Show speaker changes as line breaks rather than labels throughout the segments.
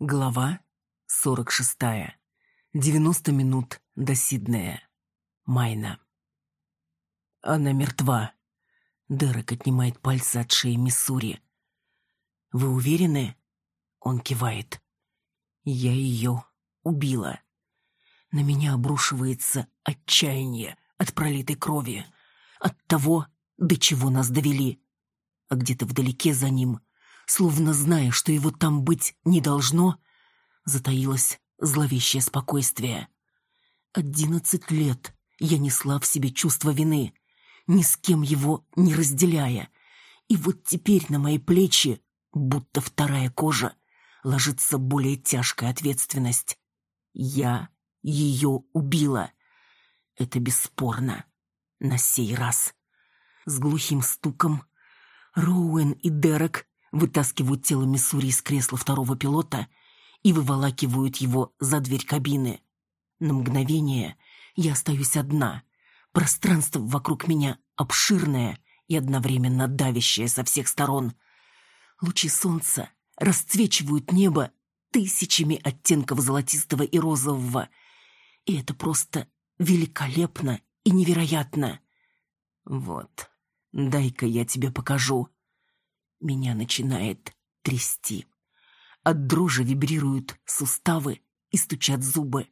Глава 46. 90 минут до Сиднея. Майна. Она мертва. Дерек отнимает пальцы от шеи Миссури. Вы уверены? Он кивает. Я ее убила. На меня обрушивается отчаяние от пролитой крови, от того, до чего нас довели. А где-то вдалеке за ним — словно зная, что его там быть не должно, затаилось зловещее спокойствие. Одиннадцать лет я несла в себе чувство вины, ни с кем его не разделяя, и вот теперь на мои плечи, будто вторая кожа, ложится более тяжкая ответственность. Я ее убила. Это бесспорно. На сей раз. С глухим стуком Роуэн и Дерек вытаскивают тело Миссури из кресла второго пилота и выволакивают его за дверь кабины. На мгновение я остаюсь одна. Пространство вокруг меня обширное и одновременно давящее со всех сторон. Лучи солнца расцвечивают небо тысячами оттенков золотистого и розового. И это просто великолепно и невероятно. Вот, дай-ка я тебе покажу. Меня начинает трясти. От дрожи вибрируют суставы и стучат зубы.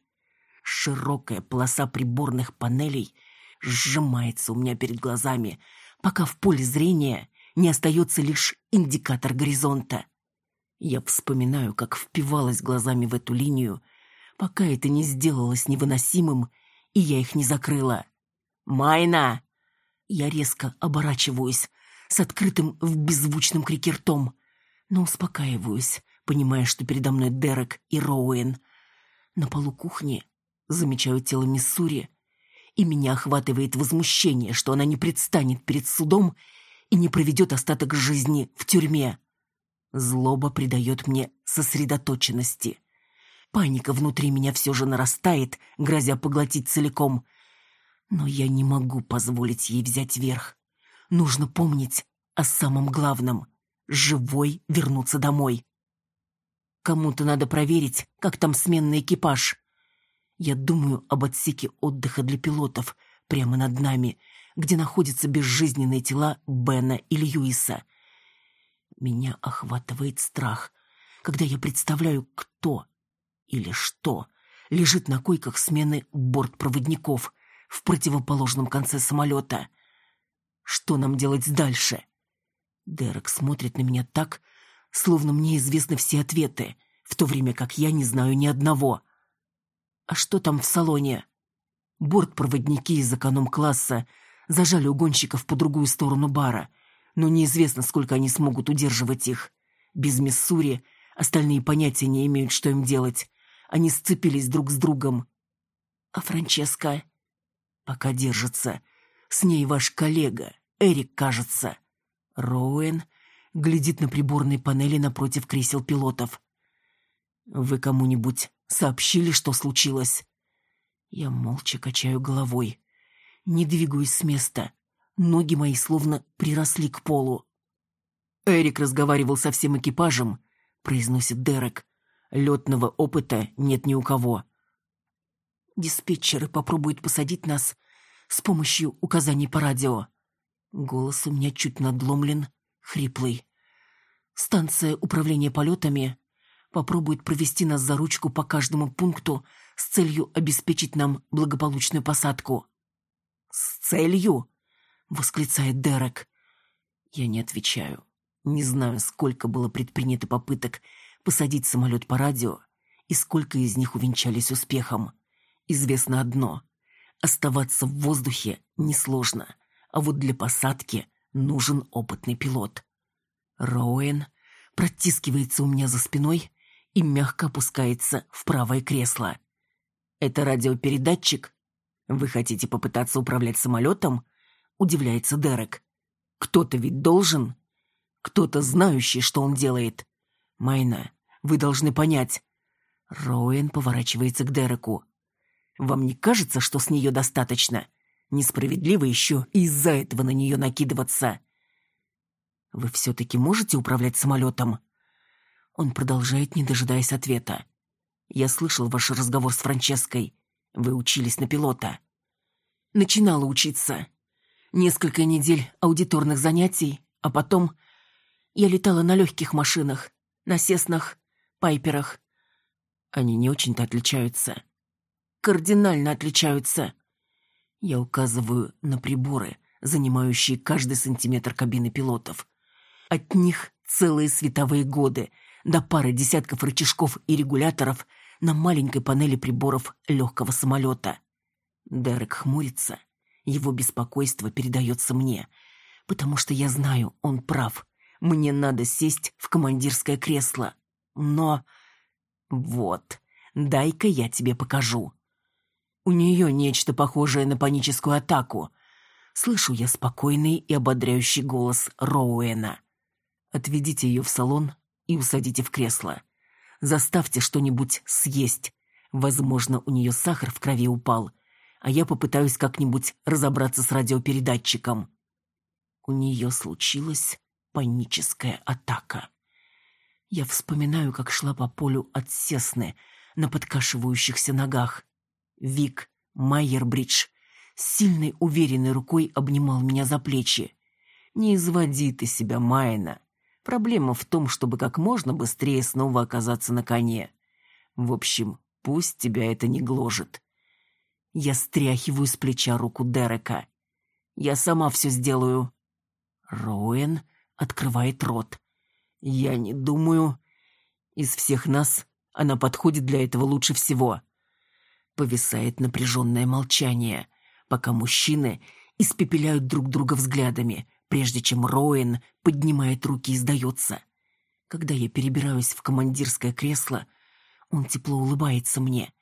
Широкая полоса приборных панелей сжимается у меня перед глазами, пока в поле зрения не остается лишь индикатор горизонта. Я вспоминаю, как впивалась глазами в эту линию, пока это не сделалось невыносимым, и я их не закрыла. «Майна!» Я резко оборачиваюсь, с открытым в беззвучном крике ртом, но успокаиваюсь, понимая, что передо мной Дерек и Роуэн. На полу кухни замечаю тело Миссури, и меня охватывает возмущение, что она не предстанет перед судом и не проведет остаток жизни в тюрьме. Злоба придает мне сосредоточенности. Паника внутри меня все же нарастает, грозя поглотить целиком. Но я не могу позволить ей взять верх. Нужно помнить о самом главном — живой вернуться домой. Кому-то надо проверить, как там сменный экипаж. Я думаю об отсеке отдыха для пилотов прямо над нами, где находятся безжизненные тела Бена и Льюиса. Меня охватывает страх, когда я представляю, кто или что лежит на койках смены бортпроводников в противоположном конце самолета — что нам делать дальше? Дерек смотрит на меня так, словно мне известны все ответы, в то время как я не знаю ни одного. А что там в салоне? Бортпроводники из эконом-класса зажали угонщиков по другую сторону бара, но неизвестно, сколько они смогут удерживать их. Без Миссури остальные понятия не имеют, что им делать. Они сцепились друг с другом. А Франческа пока держится — с ней ваш коллега, Эрик, кажется. Роуэн глядит на приборной панели напротив кресел пилотов. Вы кому-нибудь сообщили, что случилось? Я молча качаю головой. Не двигаюсь с места. Ноги мои словно приросли к полу. Эрик разговаривал со всем экипажем, произносит Дерек. Летного опыта нет ни у кого. Диспетчеры попробуют посадить нас с помощью указаний по радио. Голос у меня чуть надломлен, хриплый. Станция управления полетами попробует провести нас за ручку по каждому пункту с целью обеспечить нам благополучную посадку. «С целью?» — восклицает Дерек. Я не отвечаю. Не знаю, сколько было предпринято попыток посадить самолет по радио и сколько из них увенчались успехом. Известно одно. Оставаться в воздухе несложно, а вот для посадки нужен опытный пилот. Роуэн протискивается у меня за спиной и мягко опускается в правое кресло. «Это радиопередатчик? Вы хотите попытаться управлять самолетом?» — удивляется Дерек. «Кто-то ведь должен. Кто-то знающий, что он делает. Майна, вы должны понять». Роуэн поворачивается к Дереку. Вам не кажется, что с нее достаточно? Несправедливо еще из-за этого на нее накидываться. Вы все-таки можете управлять самолетом? Он продолжает, не дожидаясь ответа. «Я слышал ваш разговор с Франческой. Вы учились на пилота». «Начинала учиться. Несколько недель аудиторных занятий, а потом я летала на легких машинах, на Сеснах, Пайперах. Они не очень-то отличаются. Кардинально отличаются. Я указываю на приборы, занимающие каждый сантиметр кабины пилотов. От них целые световые годы, до пары десятков рычажков и регуляторов на маленькой панели приборов легкого самолета. Дерек хмурится. Его беспокойство передается мне, потому что я знаю, он прав. Мне надо сесть в командирское кресло. Но... Вот, дай-ка я тебе покажу. У нее нечто похожее на паническую атаку. Слышу я спокойный и ободряющий голос Роуэна. Отведите ее в салон и усадите в кресло. Заставьте что-нибудь съесть. Возможно, у нее сахар в крови упал, а я попытаюсь как-нибудь разобраться с радиопередатчиком. У нее случилось паническая атака. Я вспоминаю, как шла по полю от Сесны на подкашивающихся ногах. Вик Майербридж сильной уверенной рукой обнимал меня за плечи. «Не изводи ты себя, Майна. Проблема в том, чтобы как можно быстрее снова оказаться на коне. В общем, пусть тебя это не гложет». Я стряхиваю с плеча руку Дерека. «Я сама все сделаю». Роуэн открывает рот. Я не думаю. Из всех нас она подходит для этого лучше всего. Повисает напряженное молчание, пока мужчины испепеляют друг друга взглядами, прежде чем Роэн поднимает руки и сдается. Когда я перебираюсь в командирское кресло, он тепло улыбается мне,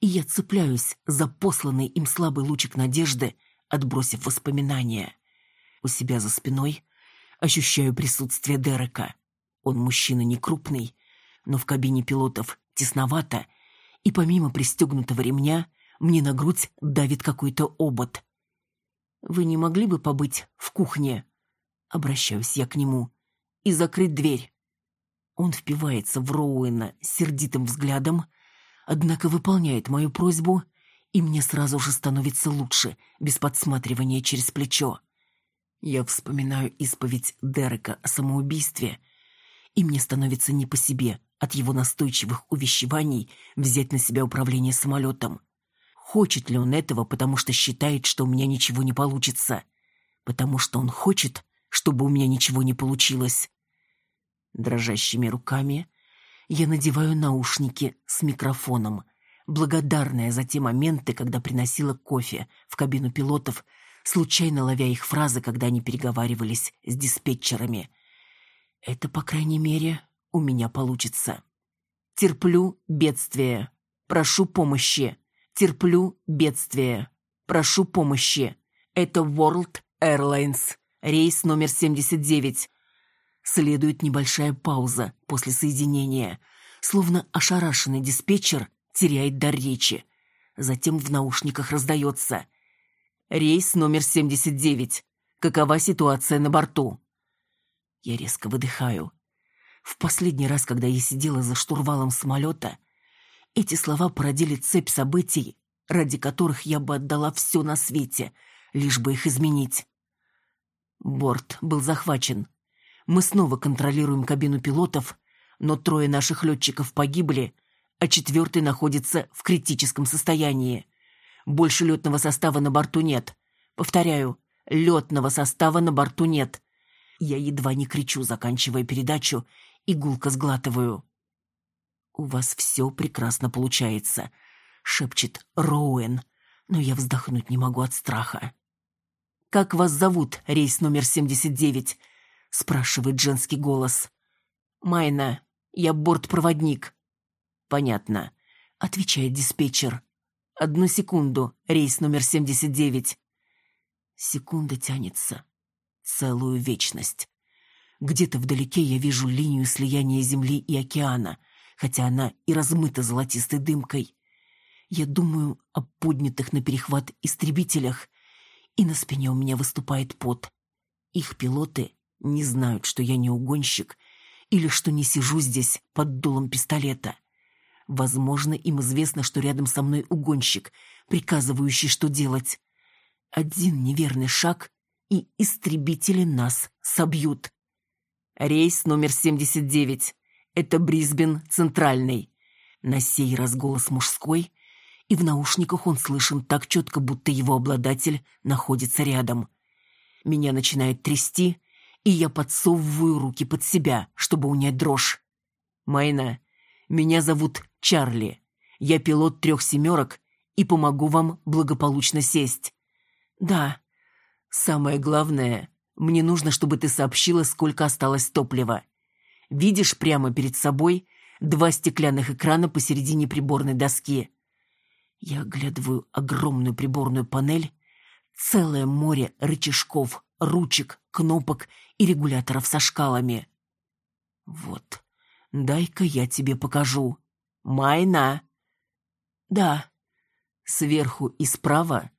и я цепляюсь за посланный им слабый лучик надежды, отбросив воспоминания. У себя за спиной ощущаю присутствие Дерека. Он мужчина не крупный, но в кабине пилотов тесновато, и помимо пристегнутого ремня мне на грудь давит какой-то обод. «Вы не могли бы побыть в кухне?» Обращаюсь я к нему. «И закрыть дверь». Он впивается в Роуэна сердитым взглядом, однако выполняет мою просьбу, и мне сразу же становится лучше, без подсматривания через плечо. Я вспоминаю исповедь Дерека о самоубийстве, и мне становится не по себе от его настойчивых увещеваний взять на себя управление самолетом. Хочет ли он этого, потому что считает, что у меня ничего не получится? Потому что он хочет, чтобы у меня ничего не получилось? Дрожащими руками я надеваю наушники с микрофоном, благодарная за те моменты, когда приносила кофе в кабину пилотов случайно ловя их фразы, когда они переговаривались с диспетчерами. Это, по крайней мере, у меня получится. Терплю бедствие. Прошу помощи. Терплю бедствие. Прошу помощи. Это World Airlines. Рейс номер 79. Следует небольшая пауза после соединения. Словно ошарашенный диспетчер теряет дар речи. Затем в наушниках раздается. Рейс номер 79. Какова ситуация на борту? Я резко выдыхаю. В последний раз, когда я сидела за штурвалом самолета, эти слова породили цепь событий, ради которых я бы отдала все на свете, лишь бы их изменить. Борт был захвачен. Мы снова контролируем кабину пилотов, но трое наших летчиков погибли, а четвертый находится в критическом состоянии. Больше летного состава на борту нет. Повторяю, летного состава на борту нет. Я едва не кричу, заканчивая передачу, и гулко сглатываю. «У вас все прекрасно получается», — шепчет Роуэн, но я вздохнуть не могу от страха. «Как вас зовут, рейс номер 79?» — спрашивает женский голос. «Майна, я бортпроводник». «Понятно», — отвечает диспетчер. Одну секунду, рейс номер 79. Секунда тянется. Целую вечность. Где-то вдалеке я вижу линию слияния Земли и океана, хотя она и размыта золотистой дымкой. Я думаю о поднятых на перехват истребителях, и на спине у меня выступает пот. Их пилоты не знают, что я не угонщик, или что не сижу здесь под дулом пистолета. Возможно, им известно, что рядом со мной угонщик, приказывающий, что делать. Один неверный шаг, и истребители нас собьют. Рейс номер 79. Это Брисбен, Центральный. На сей раз голос мужской, и в наушниках он слышен так четко, будто его обладатель находится рядом. Меня начинает трясти, и я подсовываю руки под себя, чтобы унять дрожь. «Майна, меня зовут Чарли. Я пилот трех семерок и помогу вам благополучно сесть. Да. Самое главное, мне нужно, чтобы ты сообщила, сколько осталось топлива. Видишь прямо перед собой два стеклянных экрана посередине приборной доски. Я оглядываю огромную приборную панель, целое море рычажков, ручек, кнопок и регуляторов со шкалами. Вот, дай-ка я тебе покажу. Майна. Да. Сверху и справа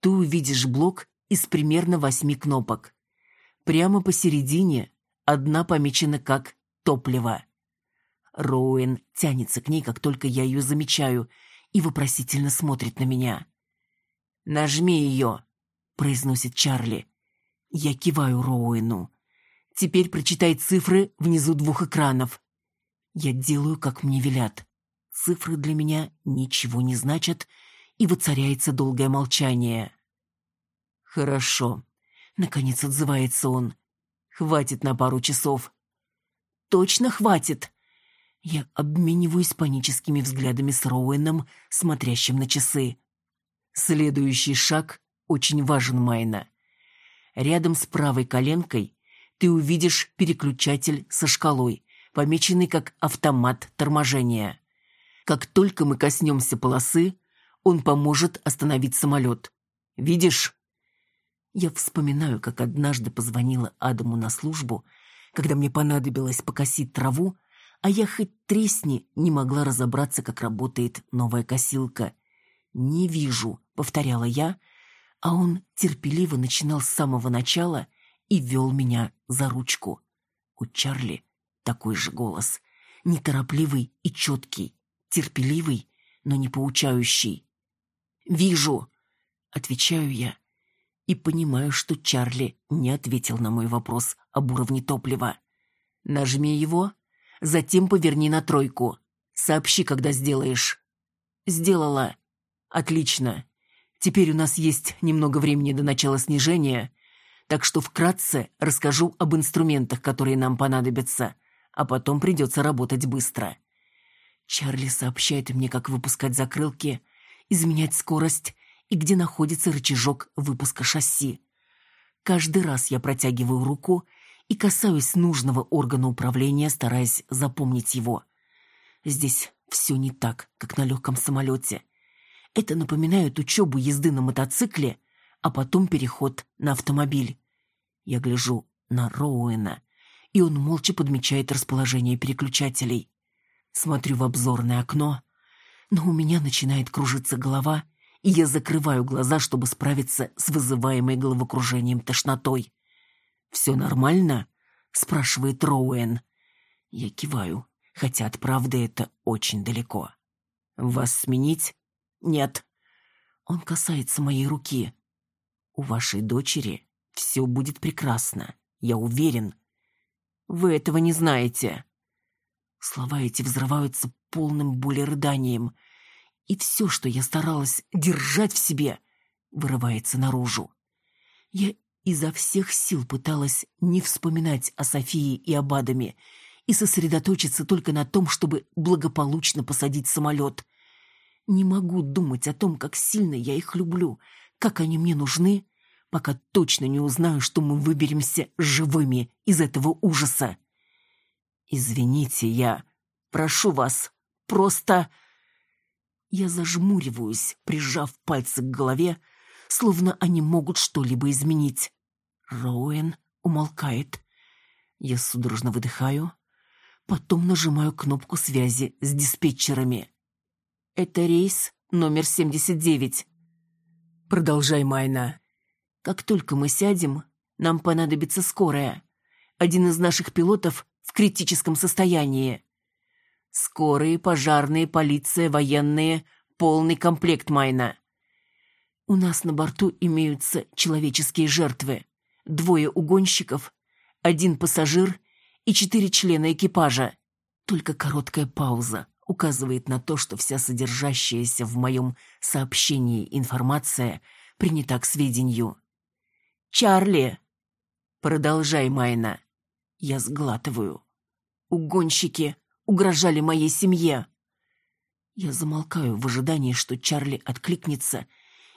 ты увидишь блок из примерно восьми кнопок. Прямо посередине одна помечена как «топливо». Роуэн тянется к ней, как только я ее замечаю, и вопросительно смотрит на меня. «Нажми ее», — произносит Чарли. Я киваю Роуэну. «Теперь прочитай цифры внизу двух экранов». Я делаю, как мне велят. Цифры для меня ничего не значат, и воцаряется долгое молчание. «Хорошо», — наконец отзывается он. «Хватит на пару часов». «Точно хватит?» Я обмениваюсь паническими взглядами с Роуэном, смотрящим на часы. Следующий шаг очень важен, Майна. Рядом с правой коленкой ты увидишь переключатель со шкалой, помеченный как автомат торможения. Как только мы коснемся полосы, он поможет остановить самолет. Видишь? Я вспоминаю, как однажды позвонила Адаму на службу, когда мне понадобилось покосить траву, а я хоть тресни не могла разобраться, как работает новая косилка. «Не вижу», — повторяла я, а он терпеливо начинал с самого начала и вел меня за ручку. У Чарли такой же голос, неторопливый и четкий, терпеливый, но не поучающий. «Вижу», — отвечаю я, и понимаю, что Чарли не ответил на мой вопрос об уровне топлива. «Нажми его, затем поверни на тройку. Сообщи, когда сделаешь». «Сделала». «Отлично. Теперь у нас есть немного времени до начала снижения, так что вкратце расскажу об инструментах, которые нам понадобятся, а потом придется работать быстро». Чарли сообщает мне, как выпускать закрылки, изменять скорость и где находится рычажок выпуска шасси. Каждый раз я протягиваю руку и касаюсь нужного органа управления, стараясь запомнить его. Здесь все не так, как на легком самолете. Это напоминает учебу езды на мотоцикле, а потом переход на автомобиль. Я гляжу на Роуэна, и он молча подмечает расположение переключателей. Смотрю в обзорное окно, но у меня начинает кружиться голова, и я закрываю глаза, чтобы справиться с вызываемой головокружением тошнотой. «Все нормально?» — спрашивает Роуэн. Я киваю, хотя от правды это очень далеко. «Вас сменить?» «Нет». Он касается моей руки. «У вашей дочери все будет прекрасно, я уверен». «Вы этого не знаете». Слова эти взрываются полным боли рыданием, и все, что я старалась держать в себе, вырывается наружу. Я изо всех сил пыталась не вспоминать о Софии и об Адаме и сосредоточиться только на том, чтобы благополучно посадить самолет. Не могу думать о том, как сильно я их люблю, как они мне нужны, пока точно не узнаю, что мы выберемся живыми из этого ужаса. Извините, я прошу вас, просто... Я зажмуриваюсь, прижав пальцы к голове, словно они могут что-либо изменить. Роуэн умолкает. Я судорожно выдыхаю, потом нажимаю кнопку связи с диспетчерами. «Это рейс номер 79». «Продолжай, Майна». «Как только мы сядем, нам понадобится скорая. Один из наших пилотов в критическом состоянии. Скорые, пожарные, полиция, военные, полный комплект Майна. У нас на борту имеются человеческие жертвы. Двое угонщиков, один пассажир и четыре члена экипажа. Только короткая пауза указывает на то, что вся содержащаяся в моем сообщении информация принята к сведению. «Чарли!» «Продолжай, Майна!» Я сглатываю. «Угонщики угрожали моей семье!» Я замолкаю в ожидании, что Чарли откликнется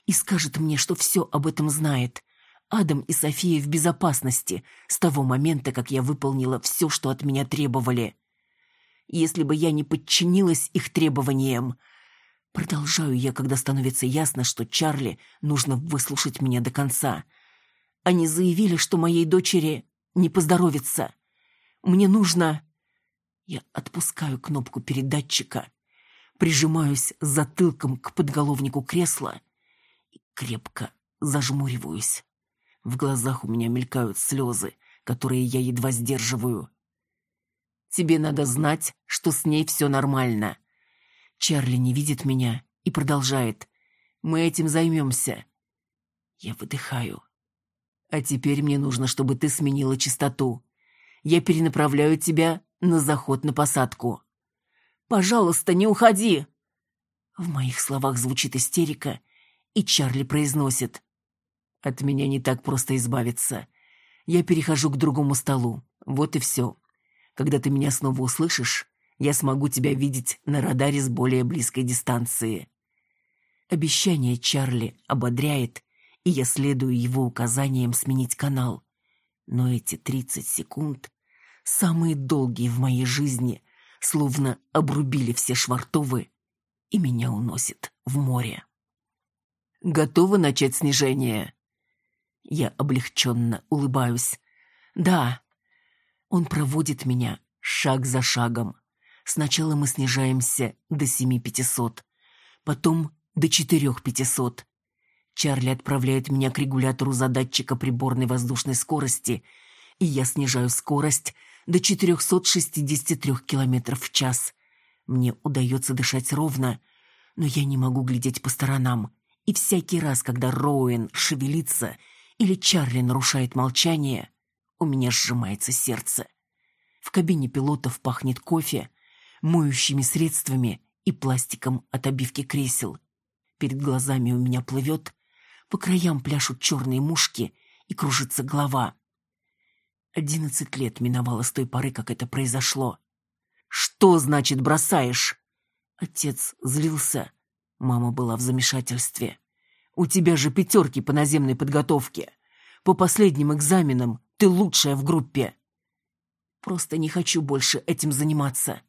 и скажет мне, что все об этом знает. Адам и София в безопасности с того момента, как я выполнила все, что от меня требовали. Если бы я не подчинилась их требованиям... Продолжаю я, когда становится ясно, что Чарли нужно выслушать меня до конца. Они заявили, что моей дочери не поздоровится. Мне нужно... Я отпускаю кнопку передатчика, прижимаюсь затылком к подголовнику кресла и крепко зажмуриваюсь. В глазах у меня мелькают слезы, которые я едва сдерживаю. Тебе надо знать, что с ней все нормально. Чарли не видит меня и продолжает. Мы этим займемся. Я выдыхаю. А теперь мне нужно, чтобы ты сменила частоту. Я перенаправляю тебя на заход на посадку. Пожалуйста, не уходи. В моих словах звучит истерика, и Чарли произносит. От меня не так просто избавиться. Я перехожу к другому столу. Вот и все. Когда ты меня снова услышишь, я смогу тебя видеть на радаре с более близкой дистанции. Обещание Чарли ободряет, и я следую его указаниям сменить канал. Но эти 30 секунд, самые долгие в моей жизни, словно обрубили все швартовы, и меня уносит в море. Готова начать снижение? Я облегченно улыбаюсь. Да. Он проводит меня шаг за шагом. Сначала мы снижаемся до семи пятисот, потом до четырех пятисот. Чарли отправляет меня к регулятору задатчика приборной воздушной скорости, и я снижаю скорость до 463 км в час. Мне удается дышать ровно, но я не могу глядеть по сторонам. И всякий раз, когда Роуэн шевелится или Чарли нарушает молчание, у меня сжимается сердце. В кабине пилотов пахнет кофе, моющими средствами и пластиком от обивки кресел. Перед глазами у меня плывет, по краям пляшут черные мушки и кружится голова. Одиннадцать лет миновало с той поры, как это произошло. «Что значит бросаешь?» Отец злился. Мама была в замешательстве. У тебя же пятерки по наземной подготовке. По последним экзаменам ты лучшая в группе. Просто не хочу больше этим заниматься.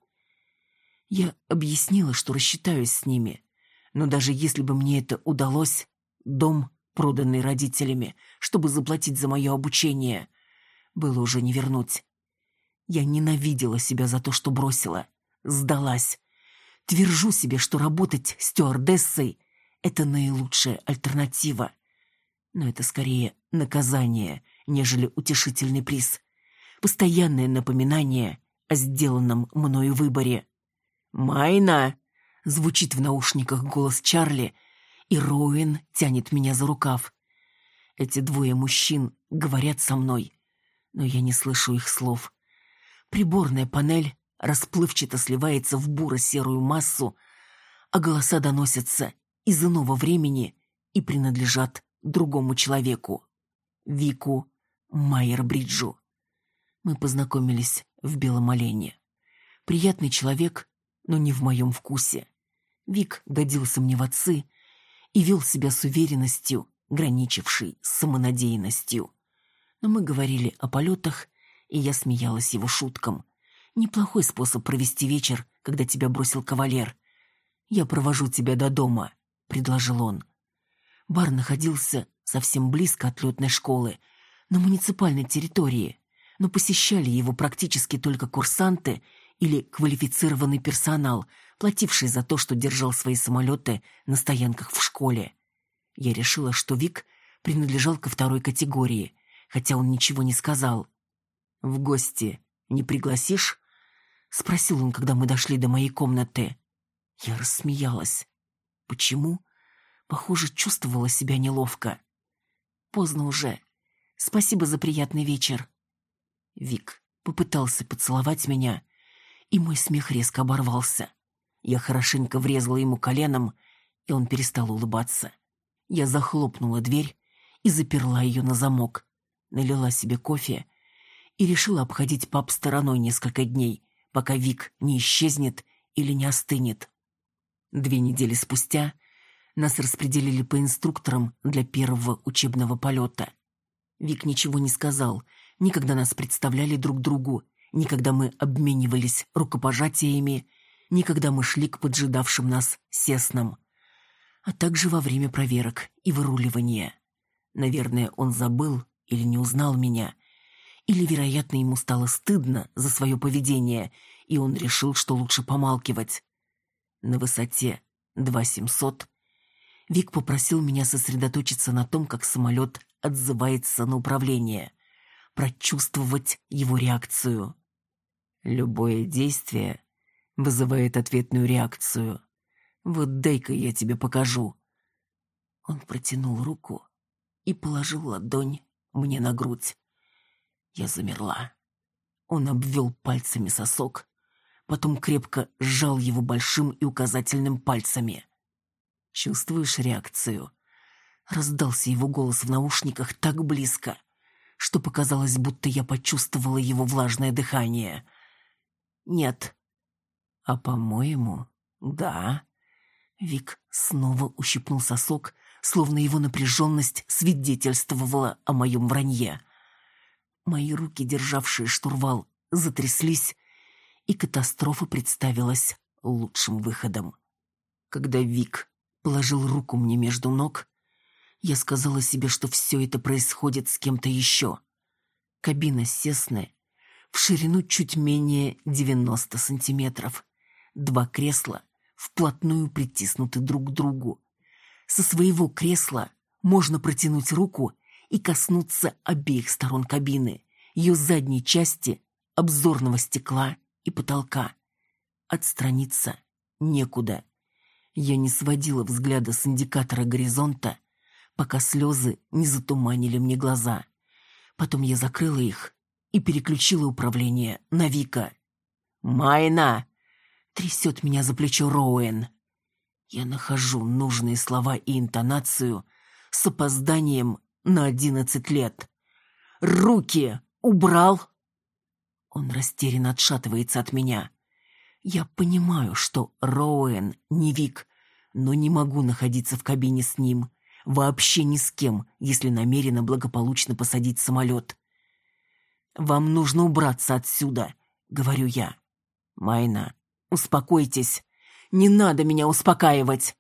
Я объяснила, что рассчитаюсь с ними. Но даже если бы мне это удалось, дом, проданный родителями, чтобы заплатить за мое обучение, было уже не вернуть. Я ненавидела себя за то, что бросила. Сдалась. Твержу себе, что работать стюардессой это наилучшая альтернатива. Но это скорее наказание, нежели утешительный приз. Постоянное напоминание о сделанном мною выборе. «Майна!» — звучит в наушниках голос Чарли, и Роуэн тянет меня за рукав. Эти двое мужчин говорят со мной, но я не слышу их слов. Приборная панель расплывчато сливается в буро-серую массу, а голоса доносятся из иного времени и принадлежат другому человеку. Вику Майер-Бриджу. Мы познакомились в Белом Олене. Приятный человек, но не в моем вкусе. Вик годился мне в отцы и вел себя с уверенностью, граничившей с самонадеянностью. Но мы говорили о полетах, и я смеялась его шуткам. Неплохой способ провести вечер, когда тебя бросил кавалер. Я провожу тебя до дома. — предложил он. Бар находился совсем близко от летной школы, на муниципальной территории, но посещали его практически только курсанты или квалифицированный персонал, плативший за то, что держал свои самолеты на стоянках в школе. Я решила, что Вик принадлежал ко второй категории, хотя он ничего не сказал. «В гости Не пригласишь?» — спросил он, когда мы дошли до моей комнаты. Я рассмеялась. Почему? Похоже, чувствовала себя неловко. Поздно уже. Спасибо за приятный вечер. Вик попытался поцеловать меня, и мой смех резко оборвался. Я хорошенько врезала ему коленом, и он перестал улыбаться. Я захлопнула дверь и заперла ее на замок, налила себе кофе и решила обходить пап стороной несколько дней, пока Вик не исчезнет или не остынет. Две недели спустя нас распределили по инструкторам для первого учебного полета. Вик ничего не сказал, никогда нас представляли друг другу, никогда мы обменивались рукопожатиями, никогда мы шли к поджидавшим нас сеснам, а также во время проверок и выруливания. Наверное, он забыл или не узнал меня, или, вероятно, ему стало стыдно за свое поведение, и он решил, что лучше помалкивать. На высоте 2700 Вик попросил меня сосредоточиться на том, как самолет отзывается на управление, прочувствовать его реакцию. Любое действие вызывает ответную реакцию. Вот дай-ка я тебе покажу. Он протянул руку и положил ладонь мне на грудь. Я замерла. Он обвел пальцами сосок, потом крепко сжал его большим и указательным пальцами. «Чувствуешь реакцию?» Раздался его голос в наушниках так близко, что показалось, будто я почувствовала его влажное дыхание. «Нет». «А по-моему, да». Вик снова ущипнул сосок, словно его напряженность свидетельствовала о моем вранье. Мои руки, державшие штурвал, затряслись, и катастрофа представилась лучшим выходом. Когда Вик положил руку мне между ног, я сказала себе, что все это происходит с кем-то еще. Кабина Сесны в ширину чуть менее 90 сантиметров. Два кресла вплотную притиснуты друг к другу. Со своего кресла можно протянуть руку и коснуться обеих сторон кабины, ее задней части, обзорного стекла и потолка. Отстраниться некуда. Я не сводила взгляда с индикатора горизонта, пока слезы не затуманили мне глаза. Потом я закрыла их и переключила управление на Вика. «Майна!» — трясет меня за плечо Роуэн. Я нахожу нужные слова и интонацию с опозданием на одиннадцать лет. «Руки убрал!» Он растерянно отшатывается от меня. Я понимаю, что Роуэн не Вик, но не могу находиться в кабине с ним. Вообще ни с кем, если намерена благополучно посадить самолет. «Вам нужно убраться отсюда», — говорю я. «Майна, успокойтесь. Не надо меня успокаивать».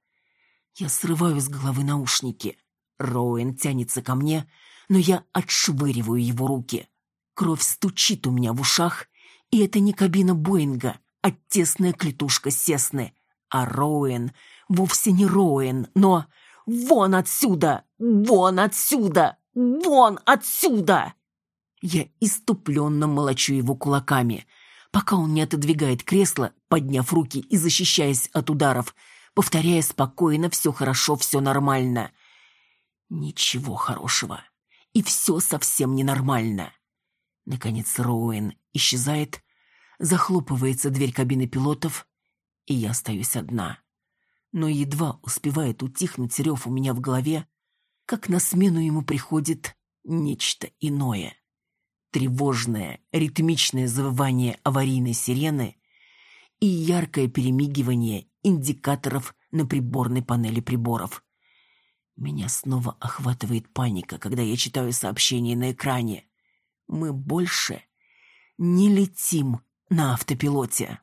Я срываю с головы наушники. Роуэн тянется ко мне, но я отшвыриваю его руки. Кровь стучит у меня в ушах, и это не кабина Боинга, а тесная клетушка Сесны. А Роуэн вовсе не Роуэн, но... «Вон отсюда! Вон отсюда! Вон отсюда!» Я иступленно молочу его кулаками, пока он не отодвигает кресло, подняв руки и защищаясь от ударов, повторяя спокойно «все хорошо, все нормально». Ничего хорошего. И все совсем ненормально. Наконец Роуэн исчезает, захлопывается дверь кабины пилотов, и я остаюсь одна. Но едва успевает утихнуть рев у меня в голове, как на смену ему приходит нечто иное. Тревожное, ритмичное завывание аварийной сирены и яркое перемигивание индикаторов на приборной панели приборов. Меня снова охватывает паника, когда я читаю сообщение на экране. Мы больше не летим на автопилоте.